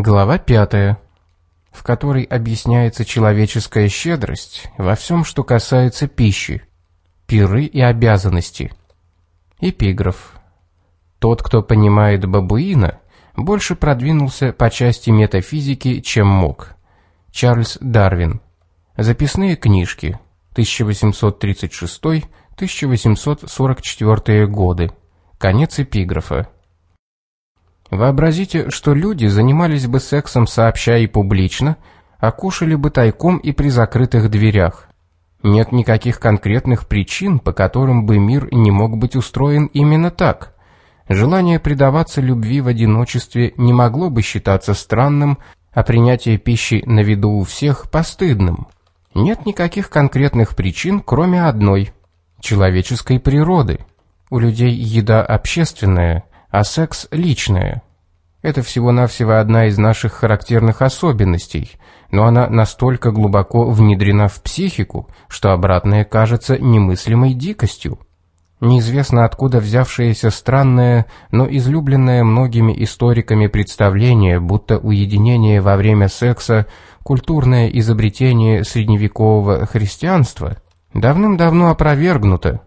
Глава пятая, в которой объясняется человеческая щедрость во всем, что касается пищи, пиры и обязанности. Эпиграф. Тот, кто понимает бабуина, больше продвинулся по части метафизики, чем мог. Чарльз Дарвин. Записные книжки. 1836-1844 годы. Конец эпиграфа. Вообразите, что люди занимались бы сексом сообща и публично, а кушали бы тайком и при закрытых дверях. Нет никаких конкретных причин, по которым бы мир не мог быть устроен именно так. Желание предаваться любви в одиночестве не могло бы считаться странным, а принятие пищи на виду у всех постыдным. Нет никаких конкретных причин, кроме одной – человеческой природы. У людей еда общественная, а секс личная. Это всего-навсего одна из наших характерных особенностей, но она настолько глубоко внедрена в психику, что обратное кажется немыслимой дикостью. Неизвестно откуда взявшееся странное, но излюбленное многими историками представление, будто уединение во время секса – культурное изобретение средневекового христианства, давным-давно опровергнуто.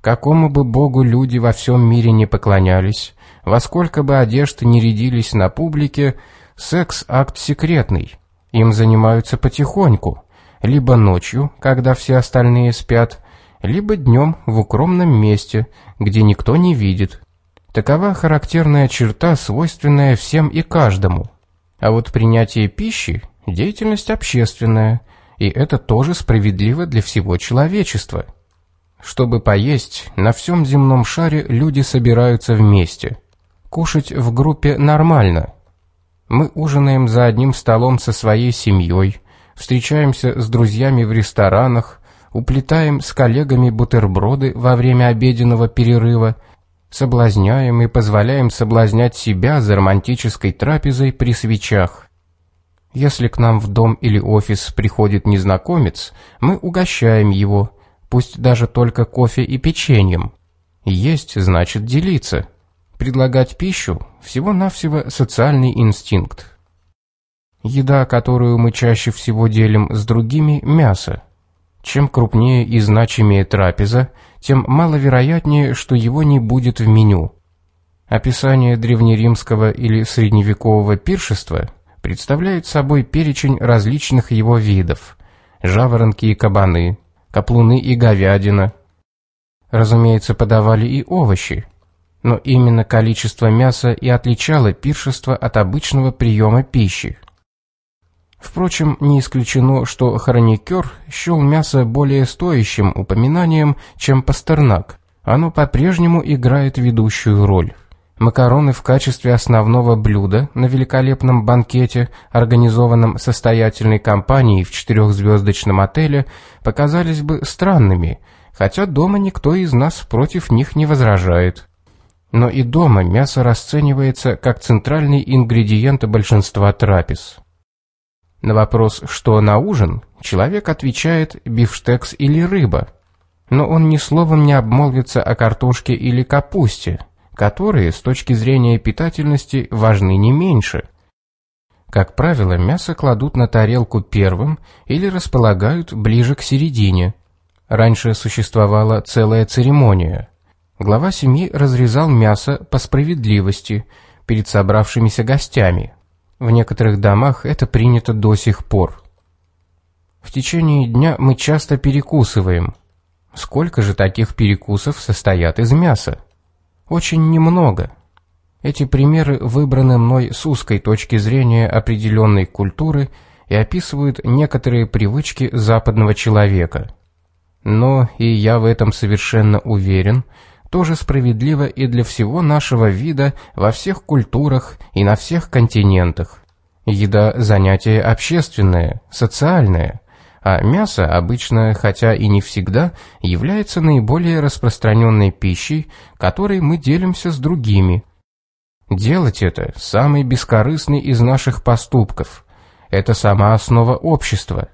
Какому бы богу люди во всем мире не поклонялись, во сколько бы одежд не рядились на публике, секс – акт секретный. Им занимаются потихоньку, либо ночью, когда все остальные спят, либо днем в укромном месте, где никто не видит. Такова характерная черта, свойственная всем и каждому. А вот принятие пищи – деятельность общественная, и это тоже справедливо для всего человечества. Чтобы поесть, на всем земном шаре люди собираются вместе. Кушать в группе нормально. Мы ужинаем за одним столом со своей семьей, встречаемся с друзьями в ресторанах, уплетаем с коллегами бутерброды во время обеденного перерыва, соблазняем и позволяем соблазнять себя за романтической трапезой при свечах. Если к нам в дом или офис приходит незнакомец, мы угощаем его, пусть даже только кофе и печеньем. Есть значит делиться. Предлагать пищу – всего-навсего социальный инстинкт. Еда, которую мы чаще всего делим с другими – мясо. Чем крупнее и значимее трапеза, тем маловероятнее, что его не будет в меню. Описание древнеримского или средневекового пиршества представляет собой перечень различных его видов – жаворонки и кабаны, каплуны и говядина. Разумеется, подавали и овощи, но именно количество мяса и отличало пиршество от обычного приема пищи. Впрочем, не исключено, что хроникер счел мясо более стоящим упоминанием, чем пастернак. Оно по-прежнему играет ведущую роль. Макароны в качестве основного блюда на великолепном банкете, организованном состоятельной компанией в четырехзвездочном отеле, показались бы странными, хотя дома никто из нас против них не возражает. Но и дома мясо расценивается как центральный ингредиент большинства трапез. На вопрос «что на ужин?» человек отвечает «бифштекс или рыба». Но он ни словом не обмолвится о картошке или капусте, которые, с точки зрения питательности, важны не меньше. Как правило, мясо кладут на тарелку первым или располагают ближе к середине. Раньше существовала целая церемония. Глава семьи разрезал мясо по справедливости перед собравшимися гостями – в некоторых домах это принято до сих пор. В течение дня мы часто перекусываем. Сколько же таких перекусов состоят из мяса? Очень немного. Эти примеры выбраны мной с узкой точки зрения определенной культуры и описывают некоторые привычки западного человека. Но, и я в этом совершенно уверен, тоже справедливо и для всего нашего вида во всех культурах и на всех континентах. Еда – занятие общественное, социальное, а мясо обычно, хотя и не всегда, является наиболее распространенной пищей, которой мы делимся с другими. Делать это – самый бескорыстный из наших поступков. Это сама основа общества.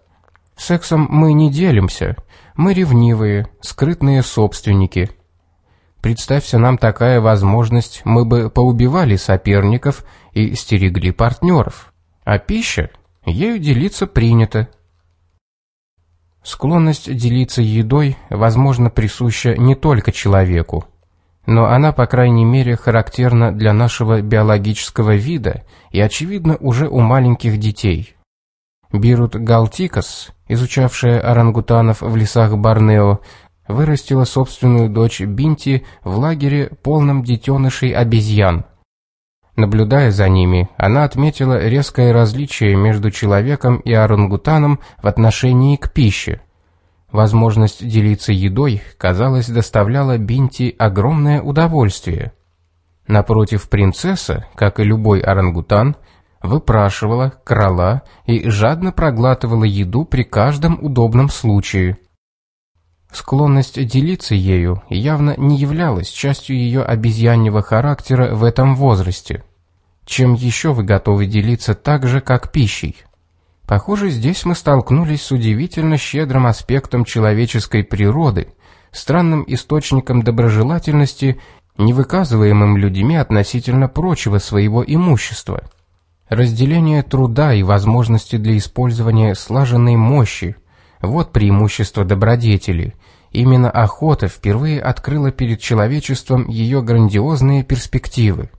Сексом мы не делимся, мы ревнивые, скрытные собственники – Представься нам такая возможность, мы бы поубивали соперников и стерегли партнеров. А пища, ею делиться принято. Склонность делиться едой, возможно, присуща не только человеку, но она, по крайней мере, характерна для нашего биологического вида и, очевидно, уже у маленьких детей. Бирут Галтикас, изучавшая орангутанов в лесах Борнео, вырастила собственную дочь Бинти в лагере, полном детенышей обезьян. Наблюдая за ними, она отметила резкое различие между человеком и орангутаном в отношении к пище. Возможность делиться едой, казалось, доставляла Бинти огромное удовольствие. Напротив, принцесса, как и любой орангутан, выпрашивала, крала и жадно проглатывала еду при каждом удобном случае. Склонность делиться ею явно не являлась частью ее обезьяньего характера в этом возрасте. Чем еще вы готовы делиться так же, как пищей? Похоже, здесь мы столкнулись с удивительно щедрым аспектом человеческой природы, странным источником доброжелательности, не выказываемым людьми относительно прочего своего имущества. Разделение труда и возможности для использования слаженной мощи – вот преимущество добродетели. Именно охота впервые открыла перед человечеством ее грандиозные перспективы.